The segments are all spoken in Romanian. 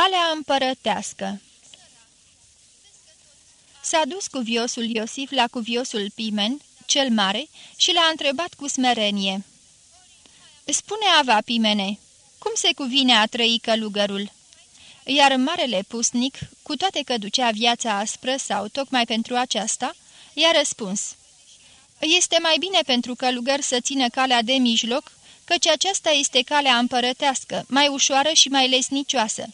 Calea împărătească S-a dus cuviosul Iosif la cuviosul Pimen, cel mare, și l-a întrebat cu smerenie. Spune Ava Pimene, cum se cuvine a trăi călugărul?" Iar marele pusnic, cu toate că ducea viața aspră sau tocmai pentru aceasta, i-a răspuns. Este mai bine pentru călugăr să țină calea de mijloc, căci aceasta este calea împărătească, mai ușoară și mai lesnicioasă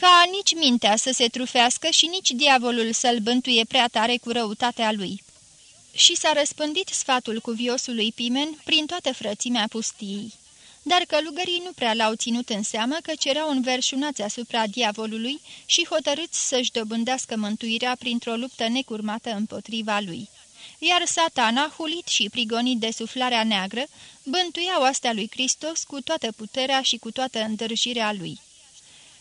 ca nici mintea să se trufească și nici diavolul să-l bântuie prea tare cu răutatea lui. Și s-a răspândit sfatul cuviosului Pimen prin toată frățimea pustiei. Dar călugării nu prea l-au ținut în seamă că erau înverșunați asupra diavolului și hotărâți să-și dobândească mântuirea printr-o luptă necurmată împotriva lui. Iar satana, hulit și prigonit de suflarea neagră, bântuia oastea lui Hristos cu toată puterea și cu toată îndârjirea lui.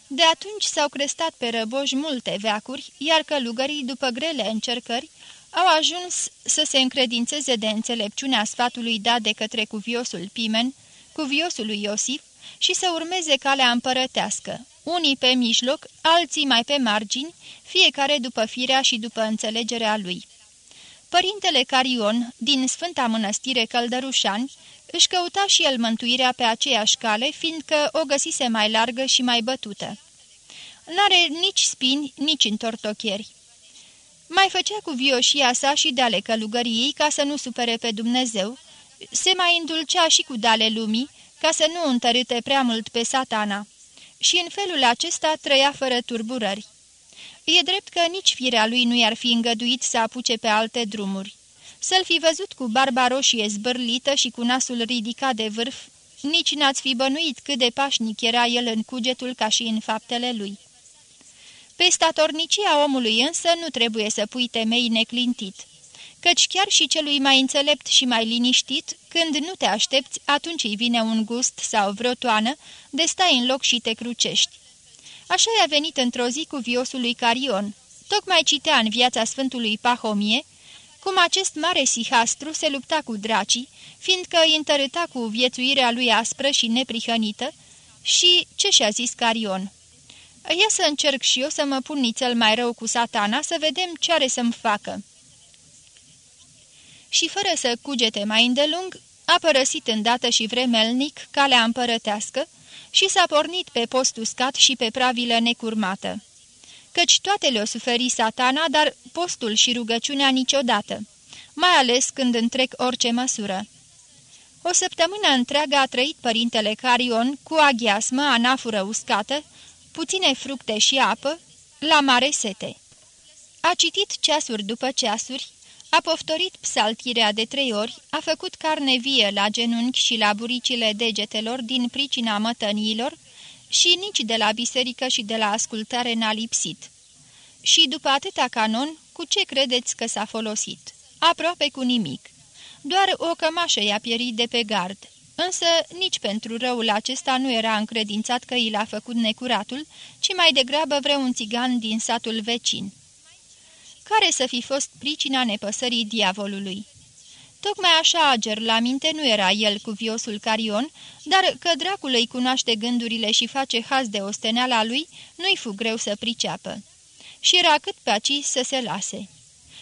De atunci s-au crestat pe răboși multe veacuri, iar călugării, după grele încercări, au ajuns să se încredințeze de înțelepciunea sfatului dat de către cuviosul Pimen, cuviosul lui Iosif, și să urmeze calea împărătească, unii pe mijloc, alții mai pe margini, fiecare după firea și după înțelegerea lui. Părintele Carion, din Sfânta Mănăstire Căldărușani, își căuta și el mântuirea pe aceeași cale, fiindcă o găsise mai largă și mai bătută. N-are nici spini, nici întortocheri. Mai făcea cu vioșia sa și dale călugăriei ca să nu supere pe Dumnezeu, se mai îndulcea și cu dale lumii, ca să nu întărâte prea mult pe satana. Și în felul acesta trăia fără turburări. E drept că nici firea lui nu i-ar fi îngăduit să apuce pe alte drumuri. Să-l fi văzut cu barba roșie zbârlită și cu nasul ridicat de vârf, nici n-ați fi bănuit cât de pașnic era el în cugetul ca și în faptele lui. Pe statornicia omului însă nu trebuie să pui temei neclintit, căci chiar și celui mai înțelept și mai liniștit, când nu te aștepți, atunci îi vine un gust sau vreo toană de stai în loc și te crucești. Așa i-a venit într-o zi cu viosul lui Carion. Tocmai citea în viața Sfântului Pahomie, cum acest mare sihastru se lupta cu dracii, fiindcă îi întărâta cu viețuirea lui aspră și neprihănită, și ce și-a zis Carion? Ia să încerc și eu să mă pun nițel mai rău cu satana, să vedem ce are să-mi facă. Și fără să cugete mai îndelung, a părăsit îndată și vremelnic calea împărătească și s-a pornit pe post uscat și pe pravilă necurmată căci toate le-o suferi satana, dar postul și rugăciunea niciodată, mai ales când întrec orice măsură. O săptămână întreagă a trăit părintele Carion cu aghiasmă, anafură uscată, puține fructe și apă, la mare sete. A citit ceasuri după ceasuri, a poftorit psaltirea de trei ori, a făcut carne vie la genunchi și la buricile degetelor din pricina mătăniilor, și nici de la biserică și de la ascultare n-a lipsit. Și după atâta canon, cu ce credeți că s-a folosit? Aproape cu nimic. Doar o cămașă i-a pierit de pe gard. Însă nici pentru răul acesta nu era încredințat că i l-a făcut necuratul, ci mai degrabă vreun țigan din satul vecin. Care să fi fost pricina nepăsării diavolului? Tocmai așa ager la minte nu era el cu viosul Carion, dar că dracul îi cunoaște gândurile și face haz de osteneala lui, nu-i fu greu să priceapă. Și era cât pe aci să se lase.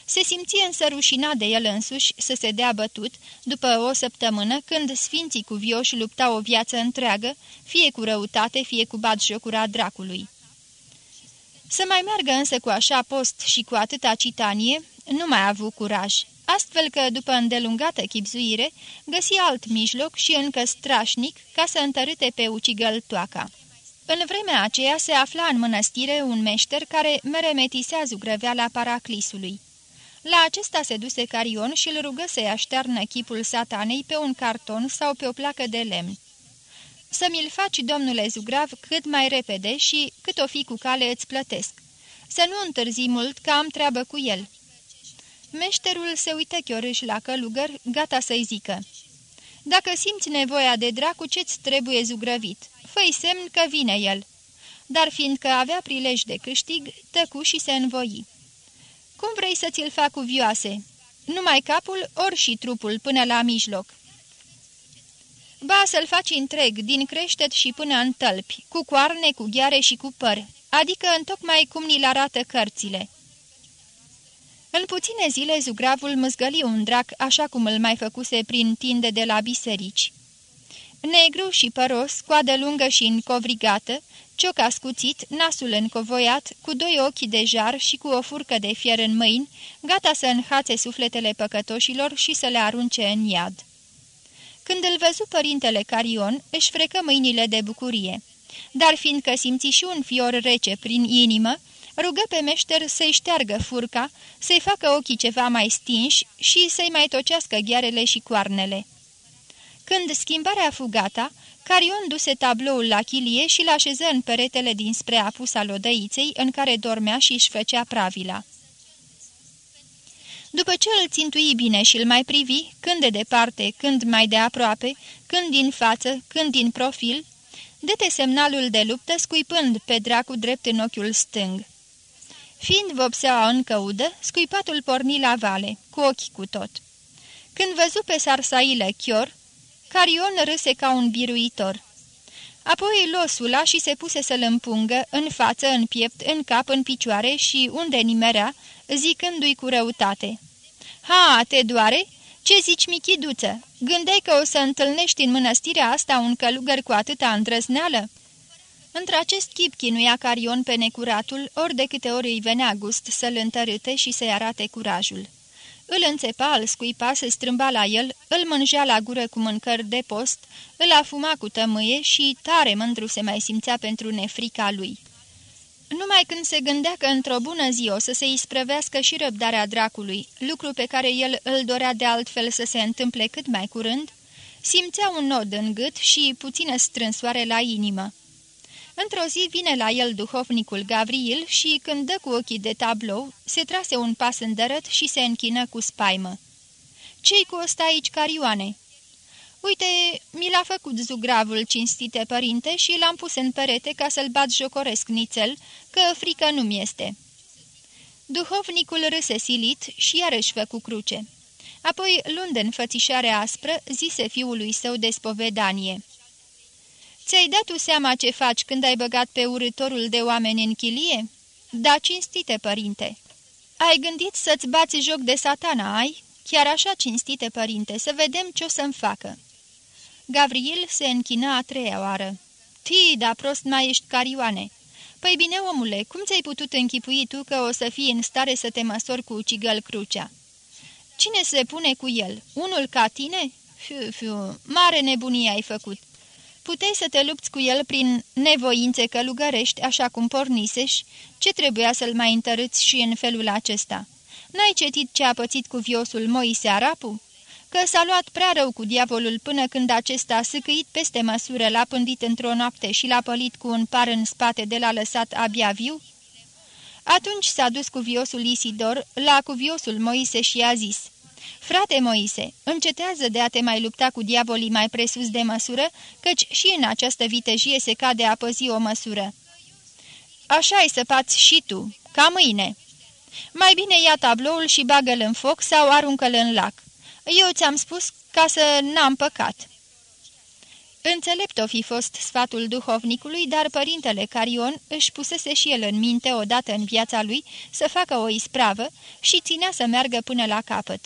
Se simție însă rușinat de el însuși să se dea bătut, după o săptămână, când sfinții cu vioși luptau o viață întreagă, fie cu răutate, fie cu batjocura dracului. Să mai meargă însă cu așa post și cu atâta citanie, nu mai a avut curaj astfel că, după îndelungată chipzuire, găsi alt mijloc și încă strașnic ca să întărâte pe ucigăl toaca. În vremea aceea se afla în mănăstire un meșter care meremetisea zugrăveala paraclisului. La acesta se duse Carion și îl rugă să-i aștearnă chipul satanei pe un carton sau pe o placă de lemn. Să mi-l faci, domnule Zugrav, cât mai repede și, cât o fi cu cale, îți plătesc. Să nu întârzi mult, că am treabă cu el." Meșterul se uită chiorâș la călugăr, gata să-i zică. Dacă simți nevoia de dracu, ce-ți trebuie zugrăvit? Făi semn că vine el." Dar fiindcă avea prilej de câștig, tăcu și se învoi. Cum vrei să ți-l fac cu vioase? Numai capul, ori și trupul, până la mijloc." Ba să-l faci întreg, din creștet și până în tălpi, cu coarne, cu gheare și cu păr, adică întocmai cum ni-l arată cărțile. În puține zile zugravul măzgăli un drac așa cum îl mai făcuse prin tinde de la biserici. Negru și păros, coadă lungă și încovrigată, cioc ascuțit, nasul încovoiat, cu doi ochi de jar și cu o furcă de fier în mâini, gata să înhațe sufletele păcătoșilor și să le arunce în iad. Când îl văzu părintele Carion, își frecă mâinile de bucurie. Dar fiindcă simți și un fior rece prin inimă, rugă pe meșter să-i șteargă furca, să-i facă ochii ceva mai stinși și să-i mai tocească ghearele și coarnele. Când schimbarea fugata, Carion duse tabloul la chilie și l-așeză în peretele dinspre apus al odăiței în care dormea și își făcea pravila. După ce îl țintui bine și îl mai privi, când de departe, când mai de aproape, când din față, când din profil, dete semnalul de luptă scuipând pe dracu drept în ochiul stâng. Fiind vopseaua în căudă, scuipatul porni la vale, cu ochi cu tot. Când văzu pe sarsaile chior, Carion râse ca un biruitor. Apoi losula și se puse să-l împungă, în față, în piept, în cap, în picioare și unde nimerea, zicându-i cu răutate. Ha, te doare? Ce zici, michiduță? Gândeai că o să întâlnești în mănăstirea asta un călugăr cu atâta îndrăzneală?" Într-acest chip chinuia Carion pe necuratul, ori de câte ori îi venea gust să-l întărâte și să-i arate curajul. Îl înțepa, îl scuipa, se strâmba la el, îl mângea la gură cu mâncări de post, îl afuma cu tămâie și tare mândru se mai simțea pentru nefrica lui. Numai când se gândea că într-o bună zi o să se isprăvească și răbdarea dracului, lucru pe care el îl dorea de altfel să se întâmple cât mai curând, simțea un nod în gât și puțină strânsoare la inimă. Într-o zi vine la el duhovnicul Gavril și, când dă cu ochii de tablou, se trase un pas în dărăt și se închină cu spaimă. Ce-i cu ăsta aici, carioane?" Uite, mi l-a făcut zugravul cinstite părinte și l-am pus în perete ca să-l bat jocoresc nițel, că frică nu-mi este." Duhovnicul râse silit și iarăși făcu cruce. Apoi, luând în fățișare aspră, zise fiului său de spovedanie. Ți-ai dat tu seama ce faci când ai băgat pe urâtorul de oameni în chilie?" Da, cinstite, părinte." Ai gândit să-ți bați joc de satana, ai?" Chiar așa, cinstite, părinte, să vedem ce o să-mi facă." Gavril se închina a treia oară. Ti, da prost mai ești carioane." Păi bine, omule, cum ți-ai putut închipui tu că o să fii în stare să te măsori cu ucigăl crucea?" Cine se pune cu el? Unul ca tine?" Fiu, fiu, mare nebunie ai făcut. Puteai să te lupți cu el prin nevoințe călugărești, așa cum porniseși, ce trebuia să-l mai întărâți și în felul acesta? N-ai cetit ce a pățit cu viosul Moise Arapu? Că s-a luat prea rău cu diavolul până când acesta a sâcâit peste măsură, l-a pândit într-o noapte și l-a pălit cu un par în spate de l-a lăsat abia viu? Atunci s-a dus cu viosul Isidor la cuviosul Moise și i-a zis – Frate Moise, încetează de a te mai lupta cu diavolii mai presus de măsură, căci și în această vitejie se cade a păzi o măsură. așa ai săpați și tu, ca mâine. Mai bine ia tabloul și bagă-l în foc sau aruncă-l în lac. Eu ți-am spus ca să n-am păcat." Înțelept o fi fost sfatul duhovnicului, dar părintele Carion își pusese și el în minte odată în viața lui să facă o ispravă și ținea să meargă până la capăt.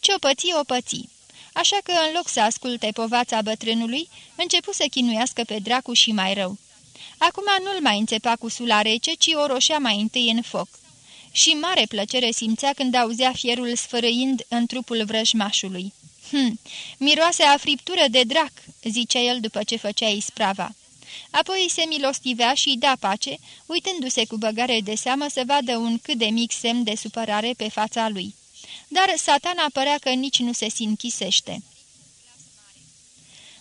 Ce-o păți, o păți. Așa că, în loc să asculte povața bătrânului, începu să chinuiască pe dracu și mai rău. Acum nu-l mai înțepa cu sula rece, ci o roșea mai întâi în foc. Și mare plăcere simțea când auzea fierul sfărăind în trupul vrăjmașului. Hm, miroase a friptură de drac," zicea el după ce făcea isprava. Apoi se milostivea și da pace, uitându-se cu băgare de seamă să vadă un cât de mic semn de supărare pe fața lui dar satana părea că nici nu se sinchisește.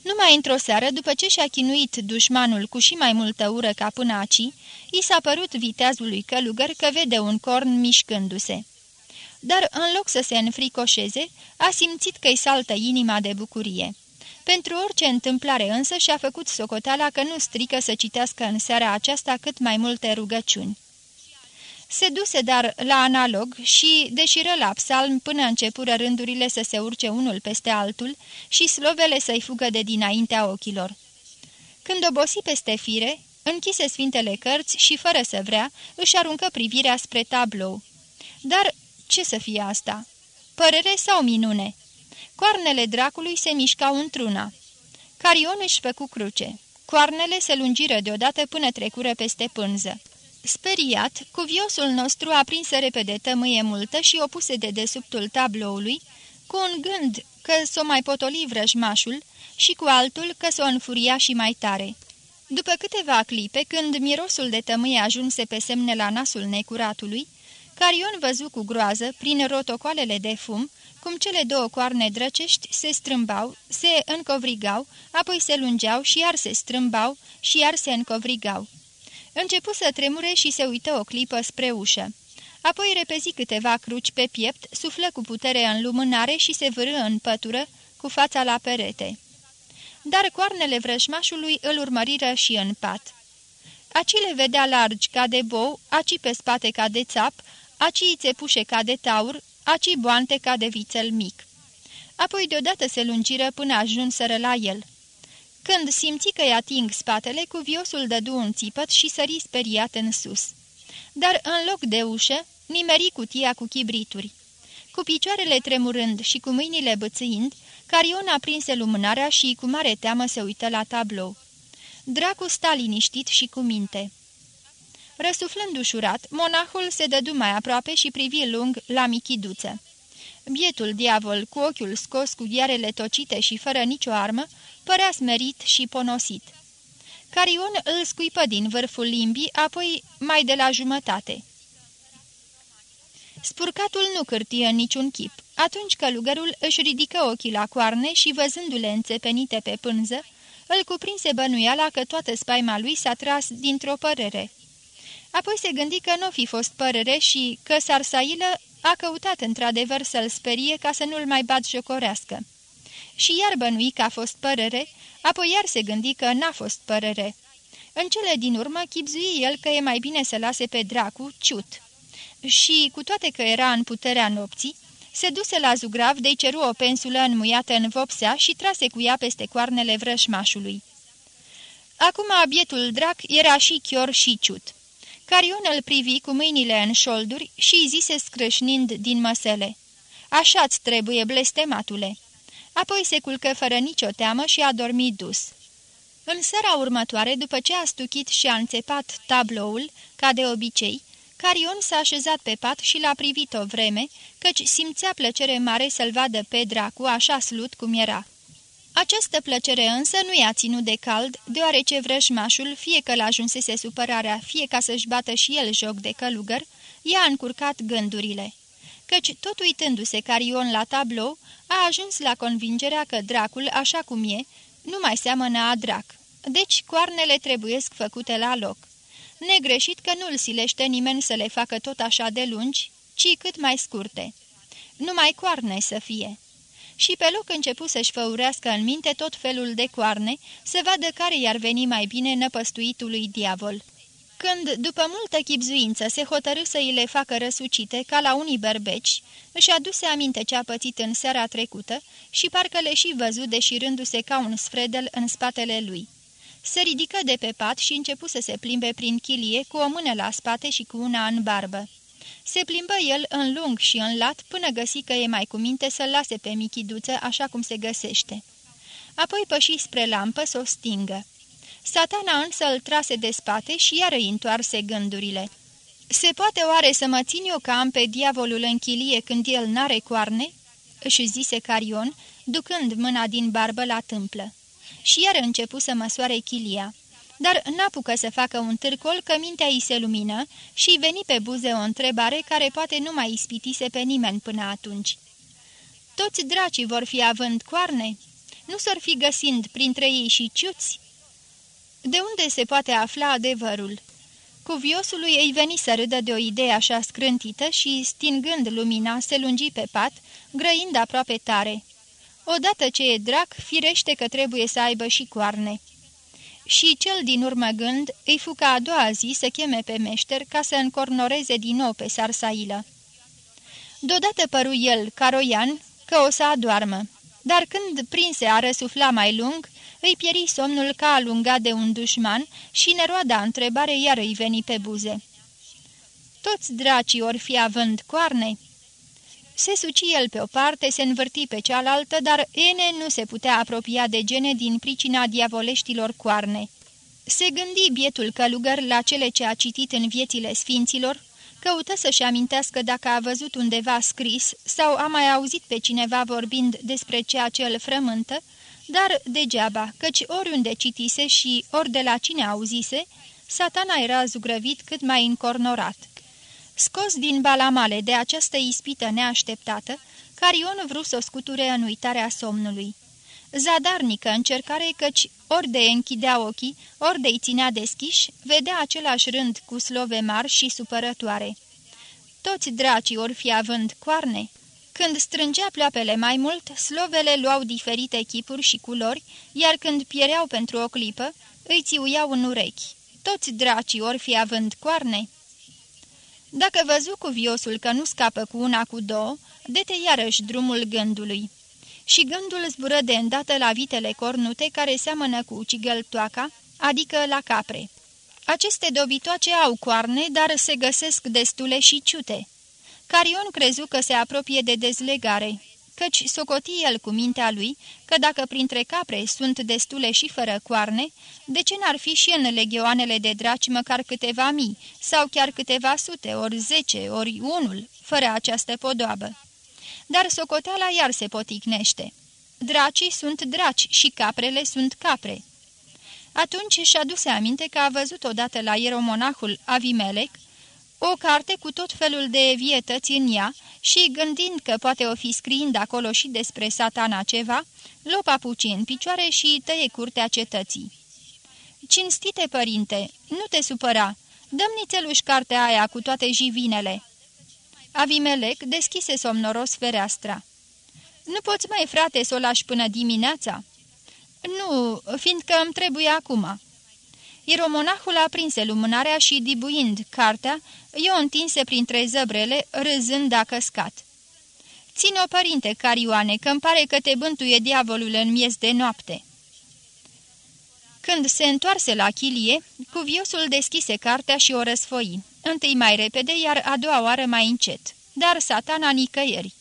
Numai într-o seară, după ce și-a chinuit dușmanul cu și mai multă ură ca până aci, i s-a părut viteazului călugăr că vede un corn mișcându-se. Dar în loc să se înfricoșeze, a simțit că-i saltă inima de bucurie. Pentru orice întâmplare însă și-a făcut socoteala că nu strică să citească în seara aceasta cât mai multe rugăciuni. Se duse dar la analog și deșiră la psalm până începură rândurile să se urce unul peste altul și slovele să-i fugă de dinaintea ochilor. Când obosi peste fire, închise sfintele cărți și, fără să vrea, își aruncă privirea spre tablou. Dar ce să fie asta? Părere sau minune? Coarnele dracului se mișcau într-una. Carion își făcu cruce. Coarnele se lungiră deodată până trecură peste pânză. Speriat, cuviosul nostru aprinse repede tămâie multă și o puse de desubtul tabloului, cu un gând că s-o mai potoli vrăjmașul și cu altul că s-o înfuria și mai tare. După câteva clipe, când mirosul de tămâie ajunse pe semne la nasul necuratului, Carion văzu cu groază, prin rotocoalele de fum, cum cele două coarne drăcești se strâmbau, se încovrigau, apoi se lungeau și iar se strâmbau și iar se încovrigau. Începu să tremure și se uită o clipă spre ușă. Apoi repezi câteva cruci pe piept, suflă cu putere în lumânare și se vârâ în pătură, cu fața la perete. Dar coarnele vrășmașului îl urmăriră și în pat. Aci le vedea largi ca de bou, aci pe spate ca de țap, aci țepușe ca de taur, aci boante ca de vițel mic. Apoi deodată se lungiră până ajunseră la el. Când simți că-i ating spatele, cuviosul dădu un țipăt și sări speriat în sus. Dar în loc de ușă, nimeri cutia cu chibrituri. Cu picioarele tremurând și cu mâinile bățâind, Carion aprinse lumânarea și cu mare teamă se uită la tablou. Dracu sta liniștit și cu minte. Răsuflând ușurat, monahul se dădu mai aproape și privi lung la michiduță. Bietul diavol, cu ochiul scos cu ghiarele tocite și fără nicio armă, părea smerit și ponosit. Carion îl scuipă din vârful limbii, apoi mai de la jumătate. Spurcatul nu cârtie în niciun chip. Atunci călugărul își ridică ochii la coarne și, văzându-le înțepenite pe pânză, îl cuprinse bănuiala că toată spaima lui s-a tras dintr-o părere. Apoi se gândi că nu fi fost părere și că Sarsailă a căutat într-adevăr să-l sperie ca să nu-l mai bat jocorească. Și iar bănui că a fost părere, apoi iar se gândi că n-a fost părere. În cele din urmă chipzui el că e mai bine să lase pe dracu ciut. Și, cu toate că era în puterea nopții, se duse la zugrav de ceru o pensulă înmuiată în vopsea și trase cu ea peste coarnele vrășmașului. Acum abietul drac era și chior și ciut. Carion îl privi cu mâinile în șolduri și îi zise scrâșnind din măsele. Așa-ți trebuie, blestematule!" Apoi se culcă fără nicio teamă și a dormit dus. În seara următoare, după ce a stuchit și a înțepat tabloul, ca de obicei, Carion s-a așezat pe pat și l-a privit o vreme, căci simțea plăcere mare să-l vadă pe dracu așa slut cum era. Această plăcere însă nu i-a ținut de cald, deoarece vrăjmașul, fie că l-ajunsese supărarea, fie ca să-și bată și el joc de călugăr, i-a încurcat gândurile. Căci, tot uitându-se Carion la tablou, a ajuns la convingerea că dracul, așa cum e, nu mai seamănă a drac. Deci, coarnele trebuiesc făcute la loc. Negreșit că nu-l silește nimeni să le facă tot așa de lungi, ci cât mai scurte. Numai coarne să fie și pe loc începu să-și făurească în minte tot felul de coarne, să vadă care i-ar veni mai bine năpăstuitului diavol. Când, după multă chipzuință, se hotărâ să îi le facă răsucite, ca la unii berbeci, își aduse aminte ce a pățit în seara trecută și parcă le și văzut deșirându-se ca un sfredel în spatele lui. Se ridică de pe pat și începu să se plimbe prin chilie cu o mână la spate și cu una în barbă. Se plimbă el în lung și în lat până găsi că e mai cu minte să-l lase pe michiduță așa cum se găsește. Apoi păși spre lampă să o stingă. Satana însă îl trase de spate și iară îi întoarse gândurile. Se poate oare să mă țin eu ca am pe diavolul în chilie când el n-are coarne?" își zise Carion, ducând mâna din barbă la tâmplă. Și iar începu să măsoare chilia dar n-apucă să facă un târcol că mintea îi se lumină și veni pe buze o întrebare care poate nu mai ispitise pe nimeni până atunci. Toți dracii vor fi având coarne? Nu s-or fi găsind printre ei și ciuți? De unde se poate afla adevărul? Cuviosului îi veni să râdă de o idee așa scrântită și, stingând lumina, se lungi pe pat, grăind aproape tare. Odată ce e drac, firește că trebuie să aibă și coarne. și cel din urmă gând îi fuca a doua zi să cheme pe meșter ca să încornoreze din nou pe sarsailă. Deodată păru el, caroian, că o să adoarmă, dar când prinse a răsufla mai lung, îi pieri somnul ca alungat de un dușman și neroada întrebare iar îi veni pe buze. Toți dracii or fi având coarne?" Se suci el pe o parte, se învârti pe cealaltă, dar Ene nu se putea apropia de gene din pricina diavoleștilor coarne. Se gândi bietul călugăr la cele ce a citit în viețile sfinților, căută să-și amintească dacă a văzut undeva scris sau a mai auzit pe cineva vorbind despre ceea ce îl frământă, dar degeaba, căci oriunde citise și ori de la cine auzise, satana era zugrăvit cât mai încornorat. Scos din balamale de această ispită neașteptată, Carion vrut să o scuture în uitarea somnului. Zadarnică încercare căci ori de închidea ochii, ori de-i ținea deschiși, vedea același rând cu slove mari și supărătoare. Toți dracii ori fi având coarne. Când strângea pleoapele mai mult, slovele luau diferite chipuri și culori, iar când piereau pentru o clipă, îi țiuiau în urechi. Toți dracii ori fi având coarne. Dacă văzu cu viosul că nu scapă cu una cu două, dete iarăși drumul gândului. Și gândul zbură de îndată la vitele cornute care seamănă cu ucigăltoaca, adică la capre. Aceste dobitoace au coarne, dar se găsesc destule și ciute. Carion crezu că se apropie de dezlegare, căci socoti el cu mintea lui că dacă printre capre sunt destule și fără coarne, de ce n-ar fi și în legioanele de draci măcar câteva mii, sau chiar câteva sute, ori zece, ori unul, fără această podoabă? Dar socoteala iar se poticnește. Dracii sunt draci și caprele sunt capre. Atunci și-a dus aminte că a văzut odată la ieromonahul Avimelec o carte cu tot felul de vietăți în ea și, gândind că poate o fi scriind acolo și despre satana ceva, luă papuci în picioare și tăie curtea cetății. Cinstite părinte, nu te supăra, dăm nițeluș cartea aia cu toate jivinele." Avimelec deschise somnoros fereastra. Nu poți mai, frate, să o lași până dimineața?" Nu, fiindcă îmi trebuie acum." Ieromonahul aprinse lumânarea și, dibuind cartea, i-o întinse printre zăbrele, râzând dacă căscat. Ține-o, părinte Carioane, că-mi pare că te bântuie diavolul în miez de noapte." Când se întoarse la chilie, cuviosul deschise cartea și o răsfoi, întâi mai repede, iar a doua oară mai încet, dar satana nicăieri.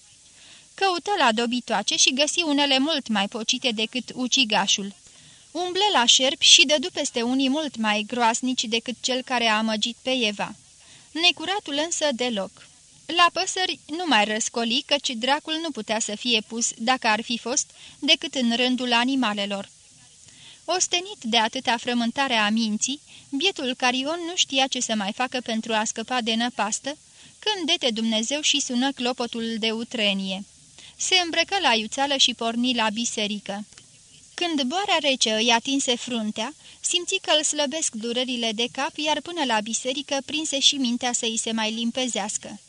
Căută la dobitoace și găsi unele mult mai pocite decât ucigașul. Umble la șerp și dădu peste unii mult mai groasnici decât cel care a amăgit pe Eva. Necuratul însă deloc. La păsări nu mai răscoli, căci dracul nu putea să fie pus, dacă ar fi fost, decât în rândul animalelor. Ostenit de atâta frământare a minții, bietul Carion nu știa ce să mai facă pentru a scăpa de năpastă, când dete Dumnezeu și sună clopotul de utrenie. Se îmbrăcă la iuțeală și porni la biserică. Când boarea rece îi atinse fruntea, simți că îl slăbesc durerile de cap, iar până la biserică prinse și mintea să îi se mai limpezească.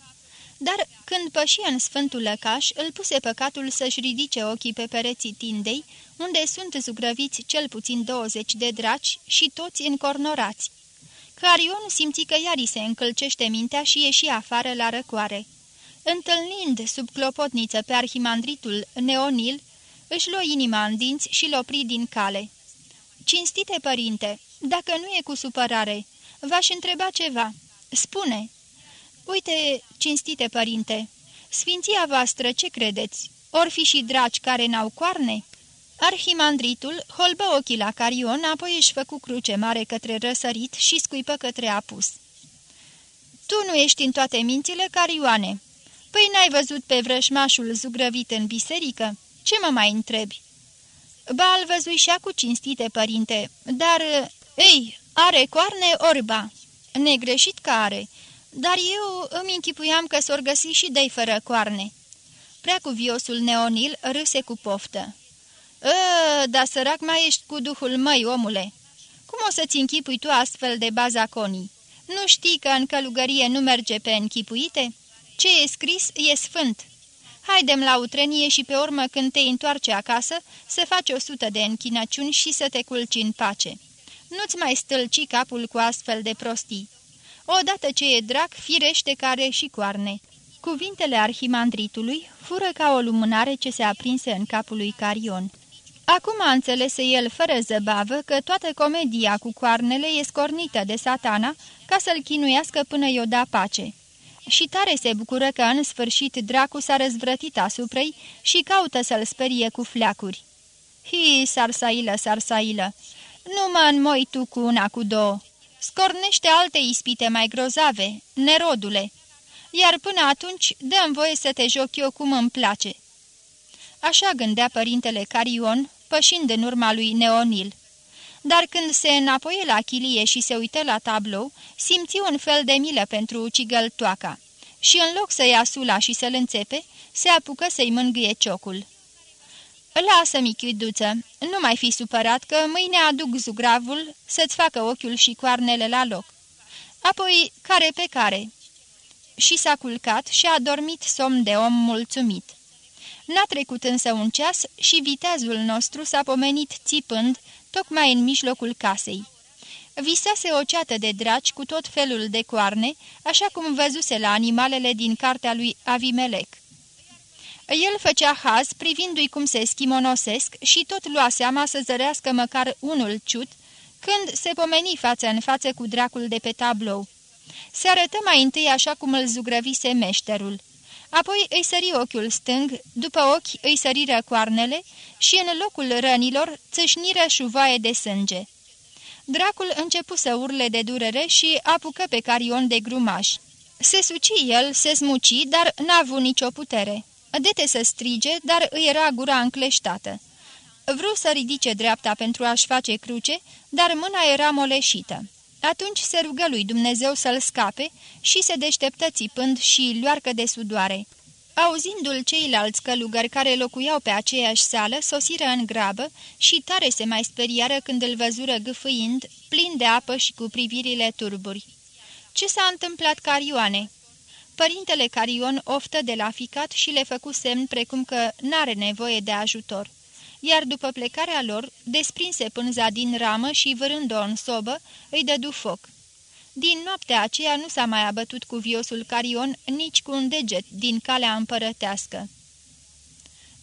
Dar când păși în sfântul lăcaș, îl puse păcatul să-și ridice ochii pe pereții tindei, unde sunt zugrăviți cel puțin 20 de draci și toți încornorați. Carion simți că iar se încălcește mintea și ieși afară la răcoare. Întâlnind sub clopotniță pe arhimandritul Neonil, își luă inima în dinți și l opri din cale. Cinstite părinte, dacă nu e cu supărare, v-aș întreba ceva. Spune!" Uite, cinstite părinte, sfinția voastră ce credeți? Or fi și dragi care n-au coarne?" Arhimandritul holbă ochii la Carion, apoi își făcu cruce mare către răsărit și scuipă către apus. Tu nu ești în toate mințile, Carioane. Păi n-ai văzut pe vrășmașul zugrăvit în biserică? Ce mă mai întrebi?" Ba, al văzui și cu cinstite, părinte, dar, ei, are coarne orba. Negreșit că are, dar eu îmi închipuiam că s-or găsi și de fără coarne." Prea viosul Neonil râse cu poftă. Ă, dar sărac mai ești cu duhul măi, omule! Cum o să-ți închipui tu astfel de bazaconii? Nu știi că în călugărie nu merge pe închipuite? Ce e scris e sfânt. Haidem la utrenie și pe urmă când te întoarce acasă să faci o sută de închinăciuni și să te culci în pace. nu-ți mai stâlci capul cu astfel de prostii. Odată ce e drac, firește care și coarne." Cuvintele arhimandritului fură ca o lumânare ce se aprinse în capul lui Carion. Acum a înțeles el fără zăbavă că toată comedia cu coarnele e scornită de satana ca să-l chinuiască până i-o da pace. Și tare se bucură că în sfârșit dracu s-a răzvrătit asupra-i și caută să-l sperie cu fleacuri. Hi, sarsailă, sarsailă, nu mă înmoi tu cu una cu două. Scornește alte ispite mai grozave, nerodule, iar până atunci dăm voie să te joc eu cum îmi place." Așa gândea părintele Carion, pășind în urma lui Neonil. Dar când se înapoie la chilie și se uită la tablou, simți un fel de milă pentru cigăltoaca și în loc să ia sula și să-l înțepe, se apucă să-i mângâie ciocul. Lasă, michiduță, nu mai fi supărat că mâine aduc zugravul să-ți facă ochiul și coarnele la loc. Apoi, care pe care. Și s-a culcat și a dormit somn de om mulțumit. N-a trecut însă un ceas și viteazul nostru s-a pomenit țipând, tocmai în mijlocul casei. Visase o ceată de draci cu tot felul de coarne, așa cum văzuse la animalele din cartea lui Avimelec. El făcea haz privindu-i cum se schimonosesc și tot lua seama să zărească măcar unul ciut, când se pomeni față în față cu dracul de pe tablou. Se arătă mai întâi așa cum îl zugrăvise meșterul. Apoi îi sări ochiul stâng, după ochi îi săriră coarnele și în locul rănilor țâșniră șuvaie de sânge. Dracul începu să urle de durere și apucă pe carion de grumaș. Se suci el, se smuci, dar n-a avut nicio putere. Dete să strige, dar îi era gura încleștată. Vreau să ridice dreapta pentru a-și face cruce, dar mâna era moleșită. Atunci se rugă lui Dumnezeu să-l scape și se deșteptă țipând și luarcă de sudoare. Auzindu-l ceilalți călugări care locuiau pe aceeași sală, sosiră în grabă și tare se mai speriară când îl văzură gâfâind, plin de apă și cu privirile turburi. Ce s-a întâmplat, Carioane?" Părintele Carion oftă de la ficat și le făcu semn precum că n-are nevoie de ajutor iar după plecarea lor, desprinse pânza din ramă și, vârând-o în sobă, îi dădu foc. Din noaptea aceea nu s-a mai abătut cu viosul Carion nici cu un deget din calea împărătească.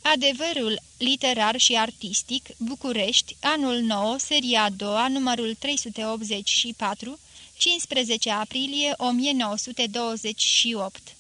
Adevărul literar și artistic, București, anul 9, seria a doua, numărul 384, 15 aprilie 1928